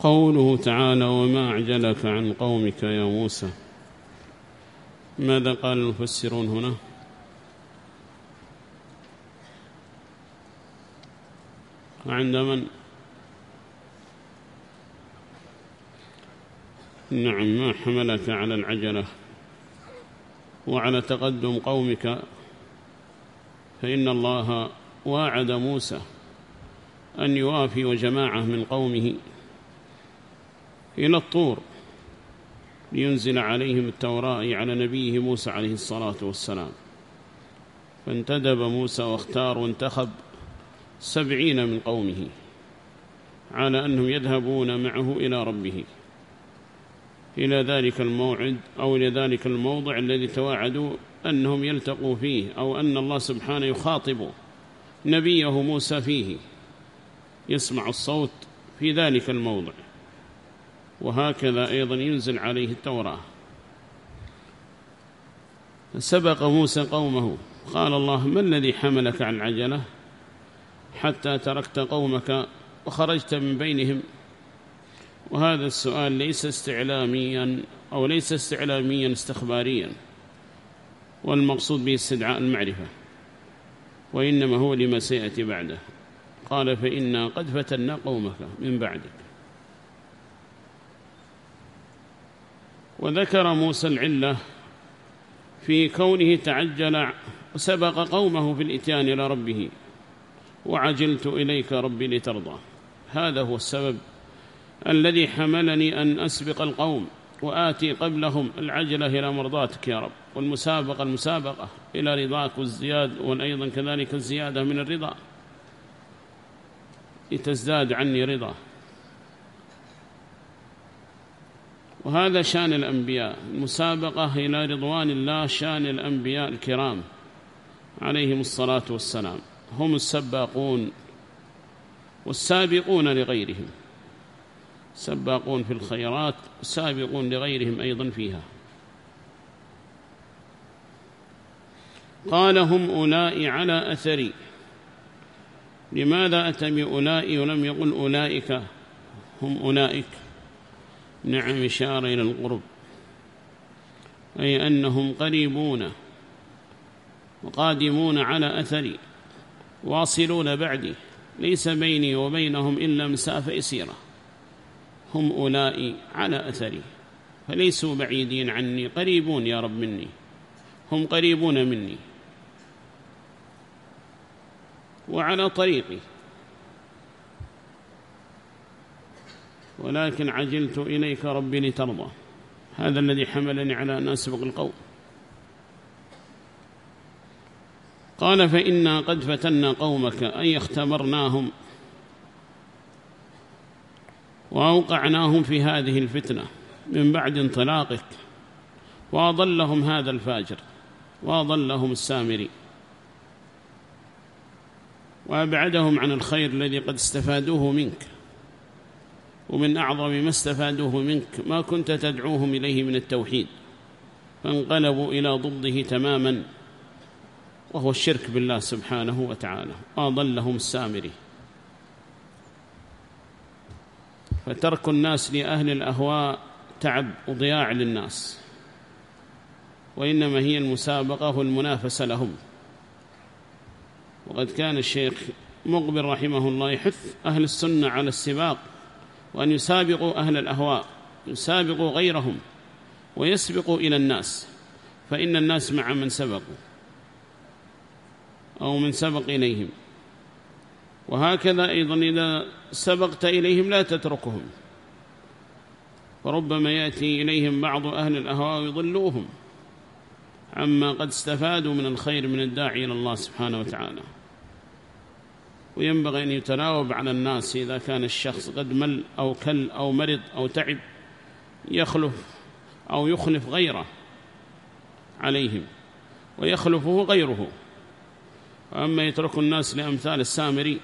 قوله تعالى وما أعجلك عن قومك يا موسى. ماذا قال المفسرون هنا؟ عند من؟ نعم ما حملك على العجلة وعلى تقدم قومك؟ فإن الله واعد موسى أن يوافي وجماعة من قومه. إلى الطور لينزل عليهم التوراة على نبيه موسى عليه الصلاة والسلام. فانتدب موسى واختار وانتخب سبعين من قومه على أنهم يذهبون معه إلى ربه. إلى ذلك الموعد أو إلى ذلك الموضع الذي تواعدوا أنهم يلتقوا فيه أو أن الله سبحانه يخاطب نبيه موسى فيه. يسمع الصوت في ذلك الموضع. وهكذا أيضا ينزل عليه التوراة. سبق موسى قومه. قال الله ما الذي حملك عن العجلة حتى تركت قومك وخرجت من بينهم؟ وهذا السؤال ليس استعلاميا أو ليس استعلاميا استخباريا والمقصود به استدعاء المعرفة وإنما هو لما سيأتي بعده. قال فإنا قد فتنا قومك من بعدك. وذكر موسى العلة في كونه تعجل وسبق قومه في الإتيان إلى ربه. وعجلت إليك ربي لترضى. هذا هو السبب الذي حملني أن أسبق القوم وآتي قبلهم العجلة إلى مرضاتك يا رب. والمسابقة المسابقة إلى رضاك والزياد وأيضا كذلك الزيادة من الرضا. لتزداد عني رضا. وهذا شان الأنبياء. المسابقة إلى رضوان الله شان الأنبياء الكرام. عليهم الصلاة والسلام. هم السباقون والسابقون لغيرهم. سباقون في الخيرات سابقون لغيرهم أيضا فيها. قال هم أولئي على أثري. لماذا أتى بأولئي ولم يقل أولئك؟ هم أولئك. نعم إشارة إلى القرب أي أنهم قريبون وقادمون على أثري واصلون بعدي. ليس بيني وبينهم إلا مسافة يسيرة هم أولئي على أثري. فليسوا بعيدين عني. قريبون يا رب مني. هم قريبون مني. وعلى طريقي. ولكن عجلت إليك ربي لترضى. هذا الذي حملني على أن أسبق القوم قال فإنا قد فتنا قومك أي اختبرناهم وأوقعناهم في هذه الفتنة من بعد انطلاقك وأضلهم هذا الفاجر وأضلهم السامري وأبعدهم عن الخير الذي قد استفادوه منك. ومن أعظم ما استفادوه منك ما كنت تدعوهم إليه من التوحيد فانقلبوا إلى ضده تماما وهو الشرك بالله سبحانه وتعالى وأضلهم السامري. فترك الناس لأهل الأهواء تعب وضياع للناس وإنما هي المسابقة والمنافسة لهم. وقد كان الشيخ مقبل رحمه الله يحث أهل السنة على السباق وأن يسابقوا أهل الأهواء يسابقوا غيرهم ويسبقوا إلى الناس. فإن الناس مع من سبقوا أو من سبق إليهم. وهكذا أيضا إذا سبقت إليهم لا تتركهم. فربما يأتي إليهم بعض أهل الأهواء ويضلوهم. عما قد استفادوا من الخير من الداعي إلى الله سبحانه وتعالى. وينبغي أن يتناوب على الناس إذا كان الشخص قد مل أو كل أو مرض أو تعب يخلف أو يخلف غيره عليهم ويخلفه غيره. وأما يترك الناس لأمثال السامري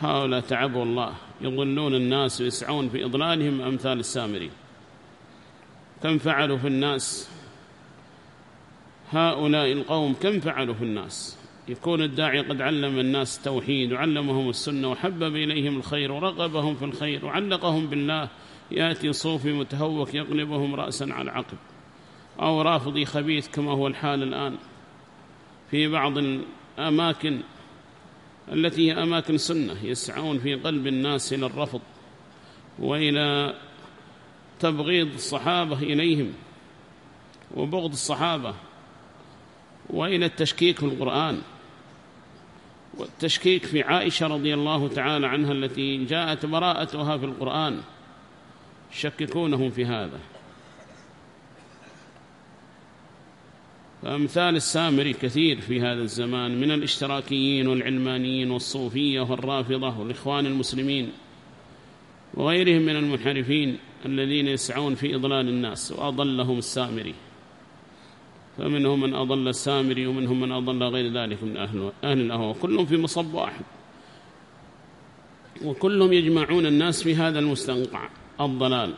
هؤلاء تعبوا الله يضلون الناس ويسعون في إضلالهم أمثال السامري. كم فعلوا في الناس؟ هؤلاء القوم كم فعلوا في الناس؟ يكون الداعي قد علم الناس التوحيد وعلمهم السنة وحبب إليهم الخير ورغبهم في الخير وعلقهم بالله يأتي صوفي متهوك يقلبهم رأسا على عقب أو رافضي خبيث كما هو الحال الآن. في بعض الأماكن التي هي أماكن سنة يسعون في قلب الناس إلى الرفض وإلى تبغيض الصحابة إليهم وبغض الصحابة وإلى التشكيك في القرآن. والتشكيك في عائشة رضي الله تعالى عنها التي جاءت براءتها في القرآن. يشككونهم في هذا. فأمثال السامري كثير في هذا الزمان من الاشتراكيين والعلمانيين والصوفية والرافضة والإخوان المسلمين وغيرهم من المنحرفين الذين يسعون في إضلال الناس وأضلهم السامري. فمنهم من أضل السامري ومنهم من أضل غير ذلك من أهل, أهل الأهوى كلهم في مصب واحد. وكلهم يجمعون الناس في هذا المستنقع الضلال.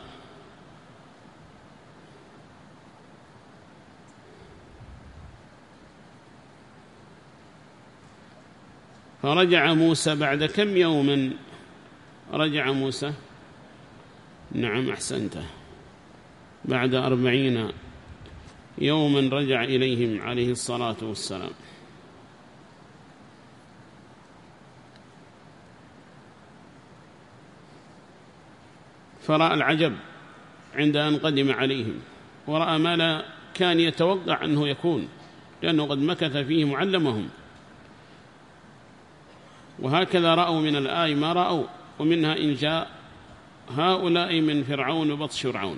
فرجع موسى بعد كم يوم؟ رجع موسى؟ نعم أحسنته بعد أربعين يوما رجع إليهم عليه الصلاة والسلام. فرأى العجب عند أن قدم عليهم ورأى ما لا كان يتوقع أنه يكون لأنه قد مكث فيه معلمهم. وهكذا رأوا من الآي ما رأوا ومنها إن جاء هؤلاء من فرعون وبطش فرعون.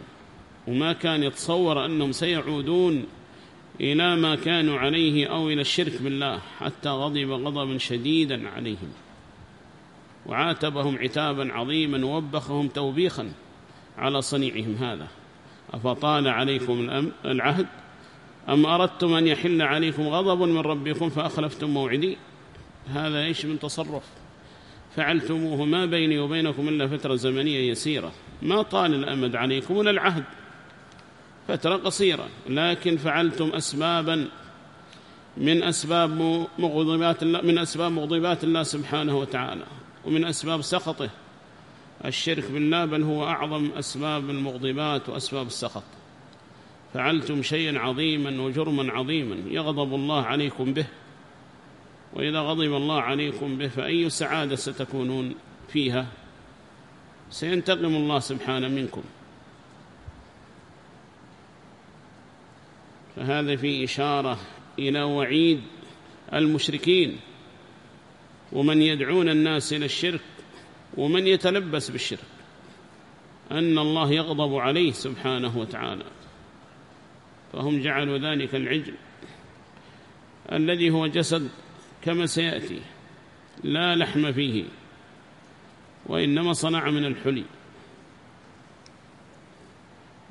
وما كان يتصور أنهم سيعودون إلى ما كانوا عليه أو إلى الشرك بالله حتى غضب غضبا شديدا عليهم. وعاتبهم عتابا عظيما ووبخهم توبيخا على صنيعهم هذا. أفطال عليكم العهد؟ أم أردتم أن يحل عليكم غضب من ربكم فأخلفتم موعدي؟ هذا إيش من تصرف؟ فعلتموه ما بيني وبينكم إلا فترة زمنية يسيرة. ما طال الأمد عليكم ولا العهد. فترة قصيرة لكن فعلتم أسبابا من أسباب مغضبات الله من أسباب مغضبات الله سبحانه وتعالى ومن أسباب سخطه. الشرك بالله بل هو أعظم أسباب المغضبات وأسباب السخط. فعلتم شيئا عظيما وجرما عظيما يغضب الله عليكم به وإذا غضب الله عليكم به فأي سعادة ستكونون فيها؟ سينتقم الله سبحانه منكم. فهذا في إشارة إلى وعيد المشركين ومن يدعون الناس إلى الشرك ومن يتلبس بالشرك أن الله يغضب عليه سبحانه وتعالى فهم جعلوا ذلك العجل الذي هو جسد كما سيأتي لا لحم فيه وإنما صنع من الحلي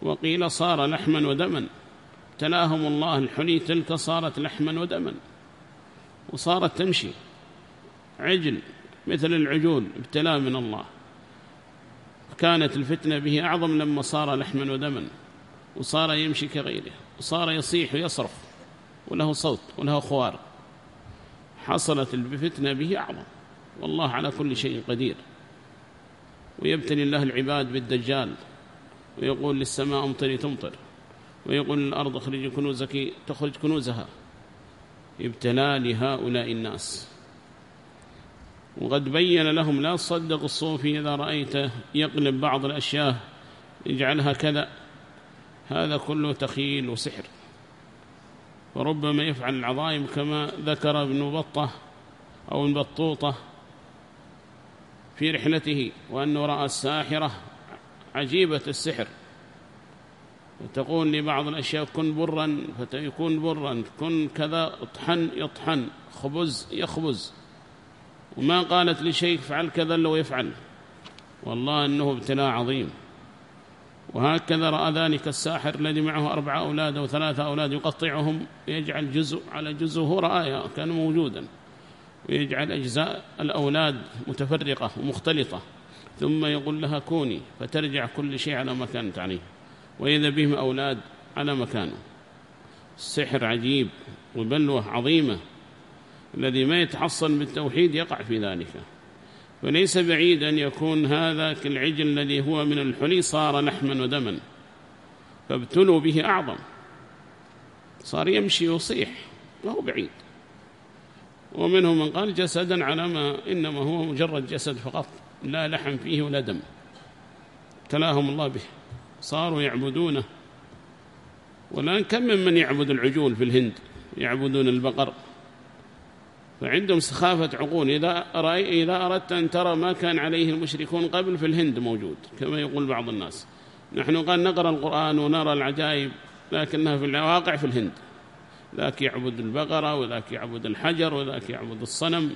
وقيل صار لحما ودما. ابتلاهم الله الحلي تلك صارت لحما ودما وصارت تمشي. عجل مثل العجول ابتلاء من الله. كانت الفتنة به أعظم لما صار لحما ودما وصار يمشي كغيره وصار يصيح ويصرف وله صوت وله خوار. حصلت الفتنة به أعظم. والله على كل شيء قدير. ويبتلي الله العباد بالدجال ويقول للسماء امطري تمطر. ويقول للأرض اخرج كنوزك تخرج كنوزها. ابتلاء لهؤلاء الناس. وقد بين لهم لا تصدق الصوفي إذا رأيته يقلب بعض الأشياء يجعلها كذا. هذا كله تخيل وسحر. وربما يفعل العظائم كما ذكر ابن بطة أو ابن بطوطة في رحلته وأنه رأى الساحرة عجيبة السحر. وتقول لبعض الأشياء كن برا فيكون برا كن كذا اطحن يطحن خبز يخبز. وما قالت لشيء فعل كذا لو يفعل والله أنه ابتلاء عظيم. وهكذا رأى ذلك الساحر الذي معه أربع أولاد أو ثلاثة أولاد يقطعهم ويجعل جزء على جزء هو رآيا كان موجودا. ويجعل أجزاء الأولاد متفرقة ومختلطة. ثم يقول لها كوني فترجع كل شيء على ما كانت عليه. وإذا بهم أولاد على مكانه. السحر عجيب وبلوة عظيمة الذي ما يتحصن بالتوحيد يقع في ذلك. وليس بعيد أن يكون هذا كالعجل الذي هو من الحلي صار لحما ودما. فابتلوا به أعظم. صار يمشي يصيح وهو بعيد. ومنهم من قال جسدا على ما إنما هو مجرد جسد فقط لا لحم فيه ولا دم. تلاهم الله به. صاروا يعبدونه. والآن كم من من يعبد العجول في الهند؟ يعبدون البقر. فعندهم سخافة عقول. إذا, رأي إذا أردت أن ترى ما كان عليه المشركون قبل في الهند موجود كما يقول بعض الناس. نحن قال نقرأ القرآن ونرى العجائب لكنها في الواقع في الهند. ذاك يعبد البقرة وذاك يعبد الحجر وذاك يعبد الصنم.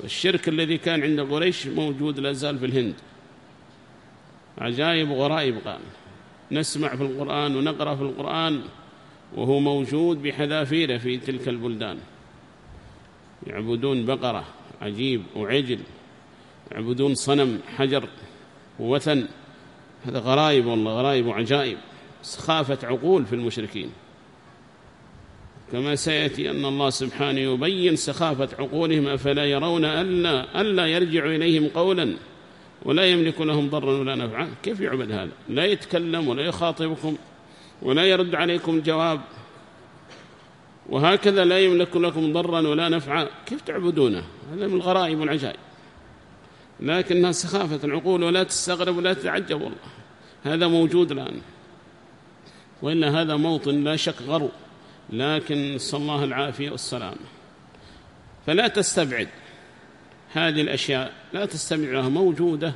والشرك الذي كان عند قريش موجود لا زال في الهند. عجائب وغرائب قال نسمع في القرآن ونقرأ في القرآن وهو موجود بحذافيره في تلك البلدان. يعبدون بقرة عجيب وعجل. يعبدون صنم حجر ووثن هذا غرائب والله غرائب وعجائب. سخافة عقول في المشركين. كما سيأتي أن الله سبحانه يبين سخافة عقولهم أفلا يرون ألا, ألا يرجع إليهم قولا. ولا يملك لهم ضرا ولا نفعا. كيف يعبد هذا؟ لا يتكلم ولا يخاطبكم ولا يرد عليكم الجواب وهكذا لا يملك لكم ضرا ولا نفعا. كيف تعبدونه؟ هذا من الغرائب والعجائب. لكنها سخافة العقول ولا تستغرب ولا تتعجب والله. هذا موجود الآن. وإلا هذا موطن لا شك غرو. لكن صلى الله العافية والسلام. فلا تستبعد. هذه الأشياء لا تستبعدها موجودة.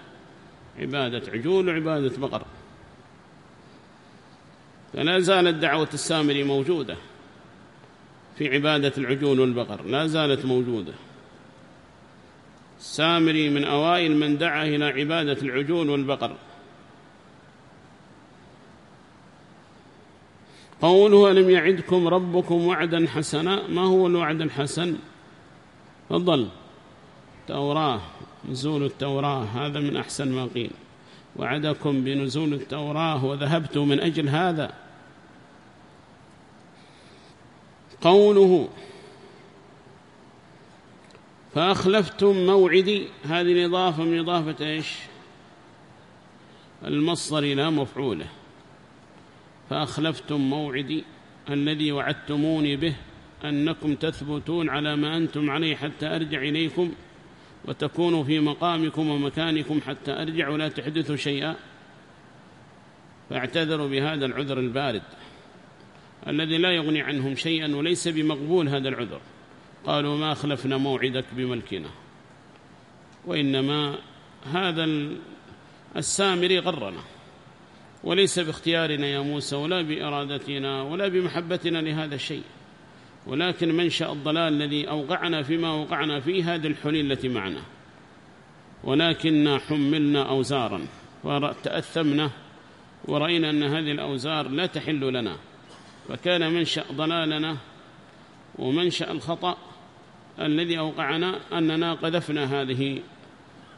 عبادة عجول وعبادة بقر. فلا زالت دعوة السامري موجودة في عبادة العجول والبقر لا زالت موجودة. السامري من أوائل من دعا إلى عبادة العجول والبقر. قوله ألم يعدكم ربكم وعدا حسنا؟ ما هو الوعد الحسن؟ فضل. توراة نزول التوراة هذا من أحسن ما قيل. وعدكم بنزول التوراة وذهبت من أجل هذا. قوله فأخلفتم موعدي هذه الإضافة من إضافة إيش؟ المصدر إلى مفعوله. فأخلفتم موعدي الذي وعدتموني به أنكم تثبتون على ما أنتم عليه حتى أرجع إليكم. وتكونوا في مقامكم ومكانكم حتى أرجع ولا تحدثوا شيئا. فاعتذروا بهذا العذر البارد الذي لا يغني عنهم شيئا وليس بمقبول هذا العذر. قالوا ما أخلفنا موعدك بملكنا وإنما هذا السامري غرنا وليس باختيارنا يا موسى ولا بإرادتنا ولا بمحبتنا لهذا الشيء. ولكن منشأ الضلال الذي أوقعنا فيما وقعنا فيه هذه الحلي التي معنا. ولكننا حملنا أوزارا وتأثمنا ورأينا أن هذه الأوزار لا تحل لنا. فكان منشأ ضلالنا ومنشأ الخطأ الذي أوقعنا أننا قذفنا هذه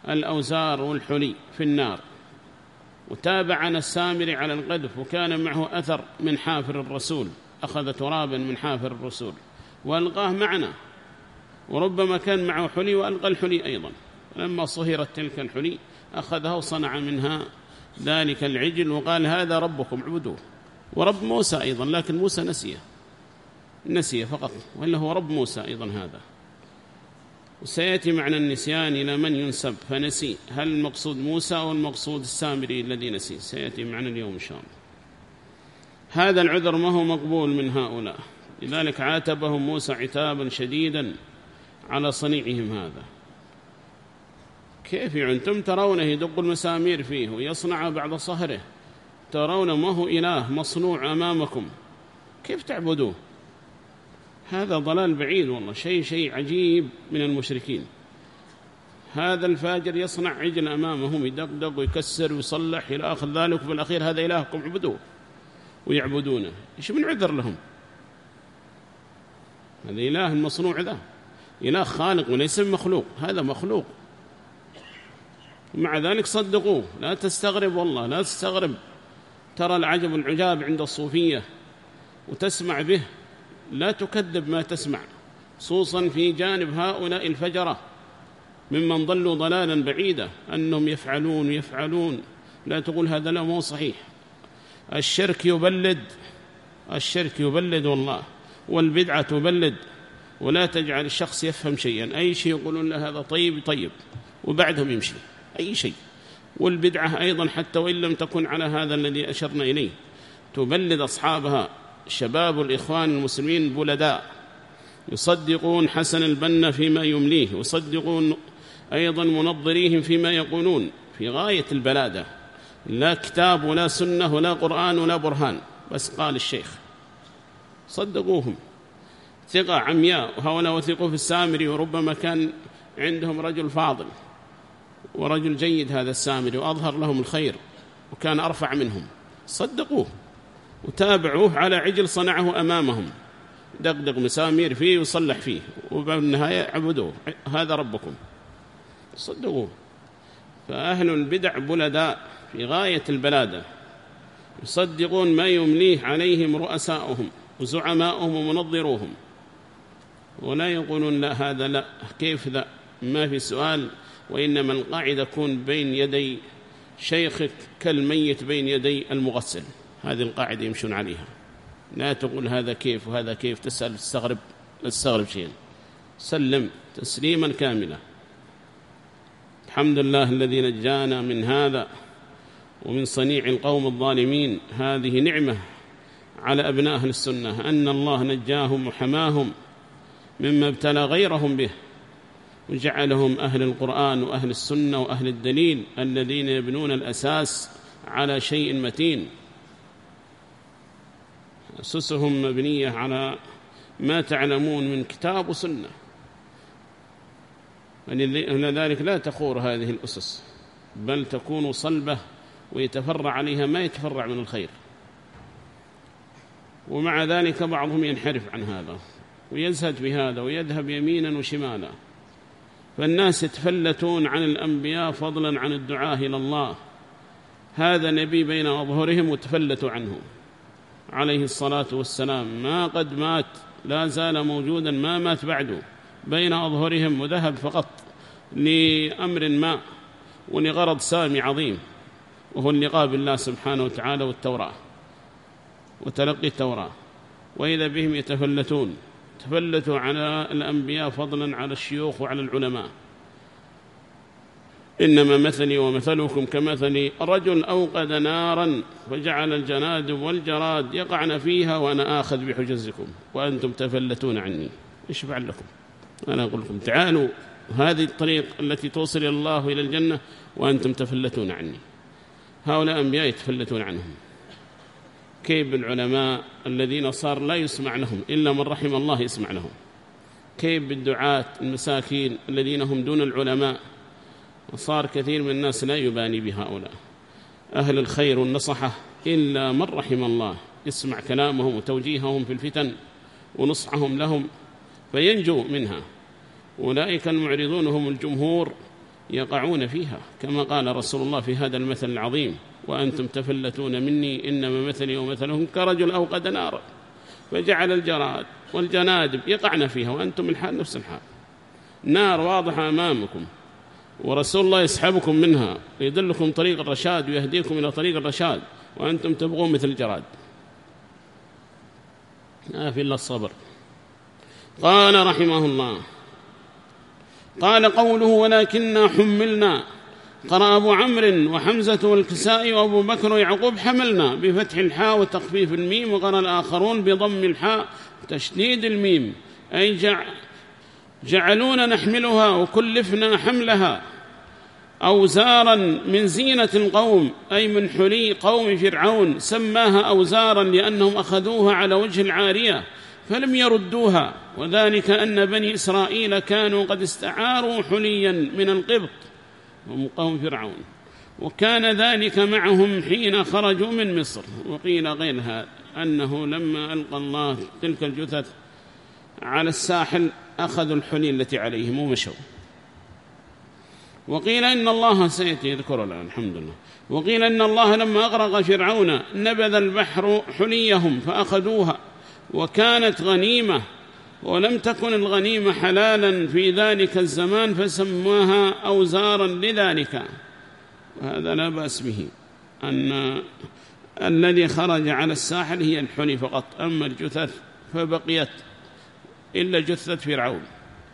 الأوزار والحلي في النار. وتابعنا السامري على القذف وكان معه أثر من حافر الرسول. أخذ ترابا من حافر الرسول وألقاه معنا وربما كان معه حلي وألقى الحلي أيضا. لما صهرت تلك الحلي أخذها وصنع منها ذلك العجل وقال هذا ربكم عبدوه ورب موسى أيضا لكن موسى نسيه. نسيه فقط وإلا هو رب موسى أيضا هذا. وسيأتي معنى النسيان إلى من ينسب فنسي. هل المقصود موسى أو المقصود السامري الذي نسي؟ سيأتي معنى اليوم إن شاء الله. هذا العذر ما هو مقبول من هؤلاء. لذلك عاتبهم موسى عتابا شديدا على صنيعهم هذا. كيف أنتم ترونه يدق المسامير فيه ويصنع بعد صهره. ترون ما هو إله مصنوع أمامكم. كيف تعبدوه؟ هذا ضلال بعيد والله شيء شيء عجيب من المشركين. هذا الفاجر يصنع عجل أمامهم يدقدق ويكسر ويصلح إلى آخر ذلك وفي الأخير هذا إلهكم عبدوه ويعبدونه. إيش من عذر لهم؟ هذا إله المصنوع ذا. إله خالق وليس مخلوق. هذا مخلوق. مع ذلك صدقوه. لا تستغرب والله لا تستغرب. ترى العجب العجاب عند الصوفية وتسمع به. لا تكذب ما تسمع خصوصا في جانب هؤلاء الفجرة. ممن ضلوا ضلالا بعيدا أنهم يفعلون يفعلون. لا تقول هذا لا مو صحيح. الشرك يبلد الشرك يبلد والله والبدعة تبلد ولا تجعل الشخص يفهم شيئا. أي شيء يقولون له هذا طيب طيب وبعدهم يمشي. أي شيء. والبدعة أيضا حتى وإن لم تكن على هذا الذي أشرنا إليه. تبلد أصحابها شباب الإخوان المسلمين بلداء. يصدقون حسن البنا فيما يمليه يصدقون أيضا منظريهم فيما يقولون. في غاية البلادة. لا كتاب ولا سنة ولا قرآن ولا برهان. بس قال الشيخ صدقوهم. ثقة عمياء وهؤلاء وثقوا في السامري وربما كان عندهم رجل فاضل ورجل جيد هذا السامري وأظهر لهم الخير وكان أرفع منهم. صدقوه وتابعوه على عجل صنعه أمامهم. دقدق مسامير فيه وصلح فيه وبالنهاية عبدوه. هذا ربكم. صدقوه. فأهل البدع بلداء. في غاية البلادة يصدقون ما يمليه عليهم رؤساؤهم وزعماؤهم ومنظروهم. ولا يقولون لا هذا لا كيف ذا؟ ما في سؤال. وإنما القاعدة كون بين يدي شيخك كالميت بين يدي المغسل. هذه القاعدة يمشون عليها. لا تقول هذا كيف وهذا كيف تسأل تستغرب تستغرب شيئا. سلم تسليما كاملا. الحمد لله الذي نجانا من هذا. ومن صنيع القوم الظالمين هذه نعمة على أبناء أهل السنة أن الله نجاهم وحماهم مما ابتلى غيرهم به وجعلهم أهل القرآن وأهل السنة وأهل الدليل الذين يبنون الأساس على شيء متين. أسسهم مبنية على ما تعلمون من كتاب وسنة. ولذلك لا تخور هذه الأسس بل تكون صلبة ويتفرع عليها ما يتفرع من الخير. ومع ذلك بعضهم ينحرف عن هذا ويزهد بهذا ويذهب يمينا وشمالا. فالناس يتفلتون عن الأنبياء فضلا عن الدعاء إلى الله. هذا نبي بين أظهرهم وتفلتوا عنه. عليه الصلاة والسلام ما قد مات لا زال موجودا ما مات بعده بين أظهرهم وذهب فقط لأمر ما ولغرض سامي عظيم. وهو اللقاء بالله سبحانه وتعالى والتوراة وتلقي التوراة وإذا بهم يتفلتون تفلتوا على الأنبياء فضلا على الشيوخ وعلى العلماء. إنما مثلي ومثلكم كمثل رجل أوقد نارا فجعل الجنادب والجراد يقعن فيها وأنا آخذ بحجزكم وأنتم تفلتون عني. إيش فعل لكم؟ أنا أقول لكم تعالوا هذه الطريق التي توصل الله إلى الجنة وأنتم تفلتون عني. هؤلاء أنبياء يتفلتون عنهم. كيف بالعلماء الذين صار لا يسمع لهم إلا من رحم الله يسمع لهم؟ كيف بالدعاة المساكين الذين هم دون العلماء؟ وصار كثير من الناس لا يباني بهؤلاء. أهل الخير والنصحة إلا من رحم الله يسمع كلامهم وتوجيههم في الفتن ونصحهم لهم فينجو منها. أولئك المعرضون هم الجمهور يقعون فيها كما قال رسول الله في هذا المثل العظيم وأنتم تفلتون مني إنما مثلي ومثلهم كرجل أوقد نارا فجعل الجراد والجنادب يقعن فيها وأنتم الحال نفس الحال. نار واضحة أمامكم ورسول الله يسحبكم منها ويدلكم طريق الرشاد ويهديكم إلى طريق الرشاد وأنتم تبغون مثل الجراد. ما في إلا الصبر. قال رحمه الله قال قوله ولكننا حملنا. قرأ أبو عمرو وحمزة والكسائي وأبو بكر ويعقوب حملنا بفتح الحاء وتخفيف الميم وقرأ الآخرون بضم الحاء وتشديد الميم. أي جع جعلونا نحملها وكلفنا حملها. أوزارا من زينة القوم أي من حلي قوم فرعون سماها أوزارا لأنهم أخذوها على وجه العارية. فلم يردوها وذلك أن بني إسرائيل كانوا قد استعاروا حليا من القبط. هم فرعون. وكان ذلك معهم حين خرجوا من مصر. وقيل غير هذا أنه لما ألقى الله تلك الجثث على الساحل أخذوا الحلي التي عليهم ومشوا. وقيل إن الله سيأتي يذكر الآن الحمد لله. وقيل إن الله لما أغرق فرعون نبذ البحر حليهم فأخذوها. وكانت غنيمة ولم تكن الغنيمة حلالا في ذلك الزمان فسماها أوزارا لذلك. وهذا لا بأس به أن الذي خرج على الساحل هي الحلي فقط. أما الجثث فبقيت إلا جثة فرعون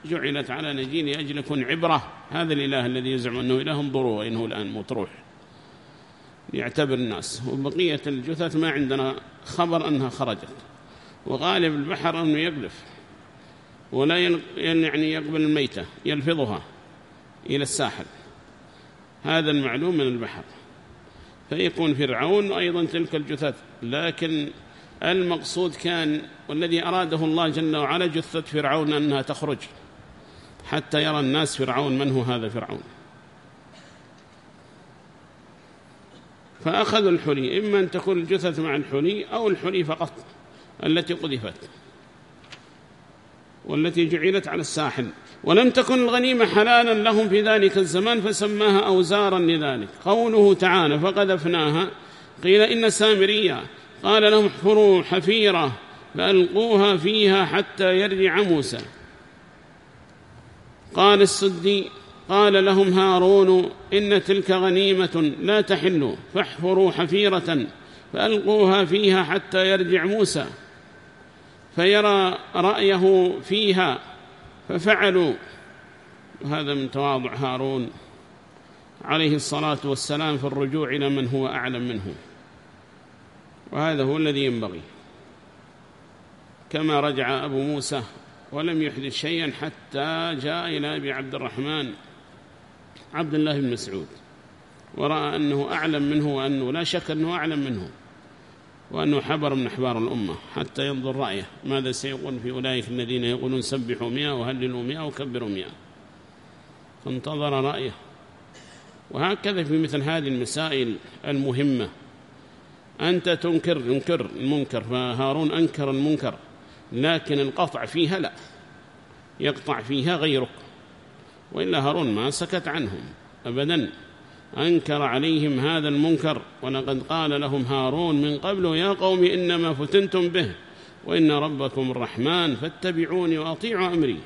جعلت على نجين أجل يكون عبرة. هذا الإله الذي يزعم أنه إله انظروا وإنه الآن مطروح. يعتبر الناس. وبقية الجثث ما عندنا خبر أنها خرجت. وغالب البحر أنه يقذف. ولا يعني يقبل الميتة يلفظها إلى الساحل. هذا المعلوم من البحر. فيكون فرعون أيضا تلك الجثث لكن المقصود كان والذي أراده الله جل وعلا جثة فرعون أنها تخرج حتى يرى الناس فرعون من هو هذا فرعون. فأخذوا الحلي إما أن تكون الجثث مع الحلي أو الحلي فقط. التي قذفت والتي جعلت على الساحل. ولم تكن الغنيمة حلالا لهم في ذلك الزمان فسماها أوزارا لذلك. قوله تعالى فقذفناها. قيل إن سامرية. قال لهم احفروا حفيرة فألقوها فيها حتى يرجع موسى. قال السدي قال لهم هارون إن تلك غنيمة لا تحل فاحفروا حفيرة فألقوها فيها حتى يرجع موسى. فيرى رأيه فيها ففعلوا. وهذا من تواضع هارون عليه الصلاة والسلام في الرجوع إلى من هو أعلم منه. وهذا هو الذي ينبغي. كما رجع أبو موسى ولم يحدث شيئا حتى جاء إلى أبي عبد الرحمن عبد الله بن مسعود ورأى أنه أعلم منه وأنه لا شك أنه أعلم منه. وأنه حبر من أحبار الأمة حتى ينظر رأيه ماذا سيقول في أولئك الذين يقولون سبحوا مئة وهللوا مئة وكبروا مئة؟ فانتظر رأيه. وهكذا في مثل هذه المسائل المهمة. أنت تنكر ينكر المنكر فهارون أنكر المنكر لكن القطع فيها لا. يقطع فيها غيرك. وإلا هارون ما سكت عنهم أبدا. أنكر عليهم هذا المنكر ولقد قال لهم هارون من قبل يا قوم إنما فتنتم به وإن ربكم الرحمن فاتبعوني وأطيعوا أمري.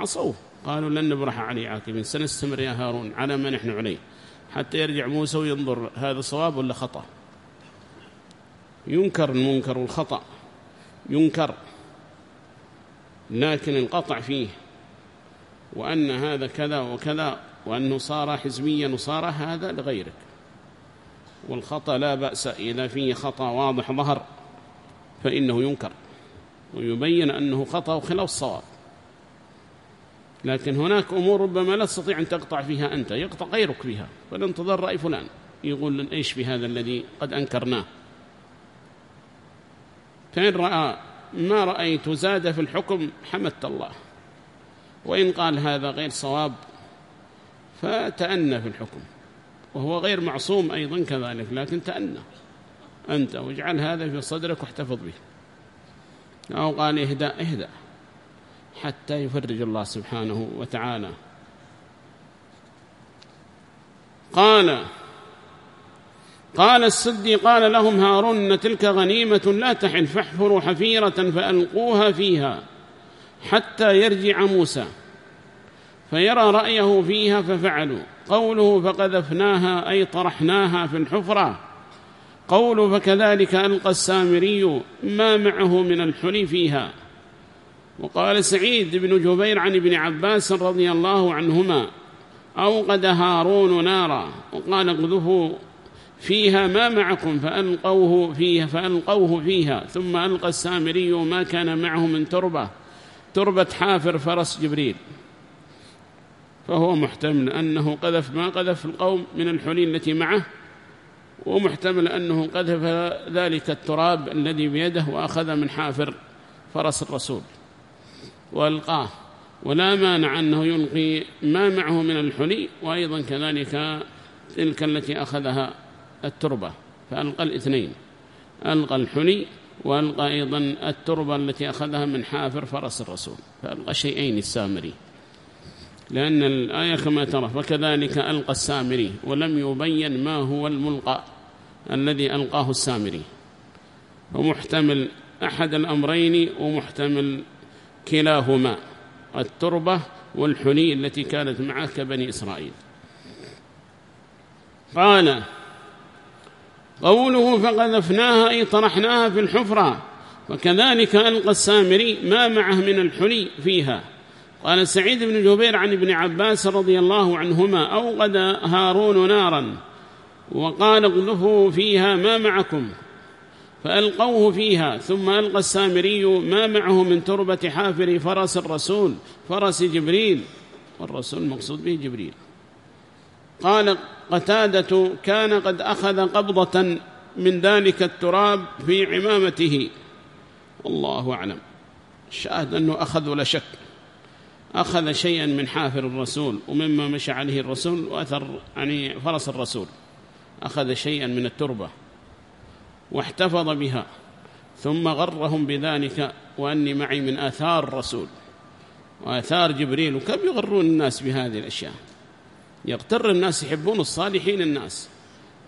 عصوه قالوا لن نبرح عليه عاكبين سنستمر يا هارون على ما نحن عليه حتى يرجع موسى وينظر هذا صواب ولا خطأ. ينكر المنكر والخطأ ينكر لكن القطع فيه وأن هذا كذا وكذا. وأنه صار حزبيا وصار هذا لغيرك. والخطأ لا بأس إذا فيه خطأ واضح ظهر فإنه ينكر. ويبين أنه خطأ وخلاف الصواب. لكن هناك أمور ربما لا تستطيع أن تقطع فيها أنت يقطع غيرك فيها. فلانتظر رأي فلان. يقول إيش بهذا الذي قد أنكرناه؟ فإن رأى ما رأيت زاد في الحكم حمدت الله. وإن قال هذا غير صواب فتأنى في الحكم. وهو غير معصوم أيضا كذلك لكن تأنى. أنت واجعل هذا في صدرك واحتفظ به. أو قال اهدأ اهدأ. حتى يفرج الله سبحانه وتعالى. قال قال السدي قال لهم هارون تلك غنيمة لا تحل فاحفروا حفيرة فألقوها فيها حتى يرجع موسى. فيرى رأيه فيها ففعلوا. قوله فقذفناها أي طرحناها في الحفرة. قوله فكذلك ألقى السامري ما معه من الحلي فيها. وقال سعيد بن جبير عن ابن عباس رضي الله عنهما أوقد هارون نارا. وقال اقذفوا فيها ما معكم فألقوه فيها فألقوه فيها. ثم ألقى السامري ما كان معه من تربة. تربة حافر فرس جبريل. فهو محتمل أنه قذف ما قذف القوم من الحلي التي معه ومحتمل أنه قذف ذلك التراب الذي بيده وأخذ من حافر فرس الرسول وألقاه. ولا مانع أنه يلقي ما معه من الحلي وأيضا كذلك تلك التي أخذها التربة فألقى الاثنين ألقى الحلي وألقى أيضا التربة التي أخذها من حافر فرس الرسول فألقى شيئين السامري. لأن الآية كما ترى فكذلك ألقى السامري ولم يبين ما هو الملقى الذي ألقاه السامري. ومحتمل أحد الأمرين ومحتمل كلاهما التربة والحلي التي كانت معه كبني إسرائيل. قال قوله فقذفناها أي طرحناها في الحفرة وكذلك ألقى السامري ما معه من الحلي فيها. قال سعيد بن جبير عن ابن عباس رضي الله عنهما أوقد هارون نارا وقال اغلفوا فيها ما معكم فألقوه فيها ثم ألقى السامري ما معه من تربة حافر فرس الرسول فرس جبريل والرسول مقصود به جبريل. قال قتادة كان قد أخذ قبضة من ذلك التراب في عمامته. الله أعلم. الشاهد أنه أخذ ولا شك. أخذ شيئا من حافر الرسول ومما مشى عليه الرسول وأثر يعني فرس الرسول أخذ شيئا من التربة واحتفظ بها ثم غرهم بذلك وأني معي من آثار الرسول. وآثار جبريل وكم يغرون الناس بهذه الأشياء؟ يغتر الناس يحبون الصالحين الناس.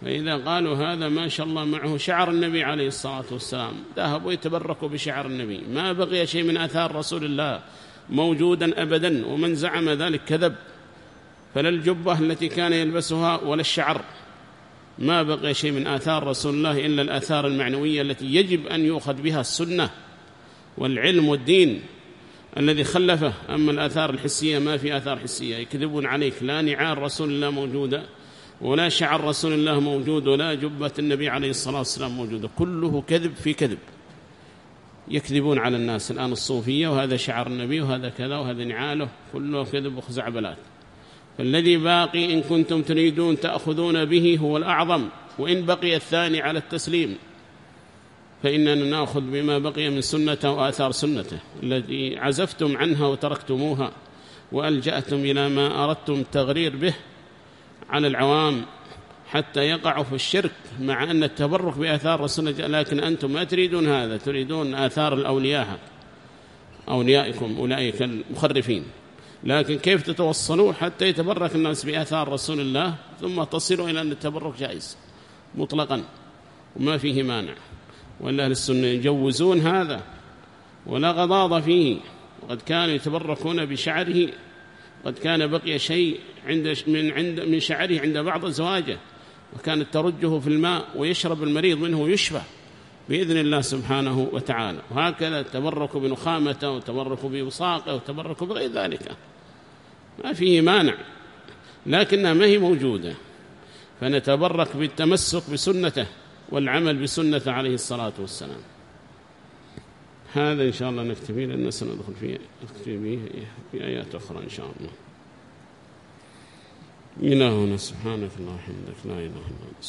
فإذا قالوا هذا ما شاء الله معه شعر النبي عليه الصلاة والسلام ذهبوا يتبركوا بشعر النبي. ما بقي شيء من آثار رسول الله. موجودا أبدا ومن زعم ذلك كذب. فلا الجبة التي كان يلبسها ولا الشعر. ما بقي شيء من آثار رسول الله إلا الآثار المعنوية التي يجب أن يؤخذ بها السنة والعلم والدين الذي خلفه. أما الآثار الحسية ما في آثار حسية. يكذبون عليك. لا نعال رسول الله موجودة ولا شعر رسول الله موجود ولا جبة النبي عليه الصلاة والسلام موجودة. كله كذب في كذب. يكذبون على الناس. الآن الصوفية وهذا شعر النبي وهذا كذا وهذا نعاله كله كذب وخزعبلات فالذي باقي إن كنتم تريدون تأخذون به هو الأعظم وإن بقي الثاني على التسليم. فإننا نأخذ بما بقي من سنته وآثار سنته. التي عزفتم عنها وتركتموها وألجأتم إلى ما أردتم التغرير به على العوام. حتى يقعوا في الشرك مع أن التبرك بآثار رسول الله لكن أنتم ما تريدون هذا تريدون آثار الأولياء أوليائكم أولئك المخرفين. لكن كيف تتوصلوا حتى يتبرك الناس بآثار رسول الله ثم تصلوا إلى أن التبرك جائز مطلقا وما فيه مانع. وأن أهل السنة يجوزون هذا ولا غضاض فيه. وقد كانوا يتبركون بشعره قد كان بقي شيء عند من عند من شعره عند بعض أزواجه. وكانت ترجه في الماء ويشرب المريض منه ويشفى بإذن الله سبحانه وتعالى. وهكذا التبرك بنخامته وتبرك بوساقه وتبرك بغير ذلك. ما فيه مانع لكنها ما هي موجودة. فنتبرك بالتمسك بسنته والعمل بسنته عليه الصلاة والسلام. هذا إن شاء الله نكتفي لأننا سندخل فيه في آيات أخرى إن شاء الله. إلهنا سبحانك الله وحمدك لا إله إلا أنت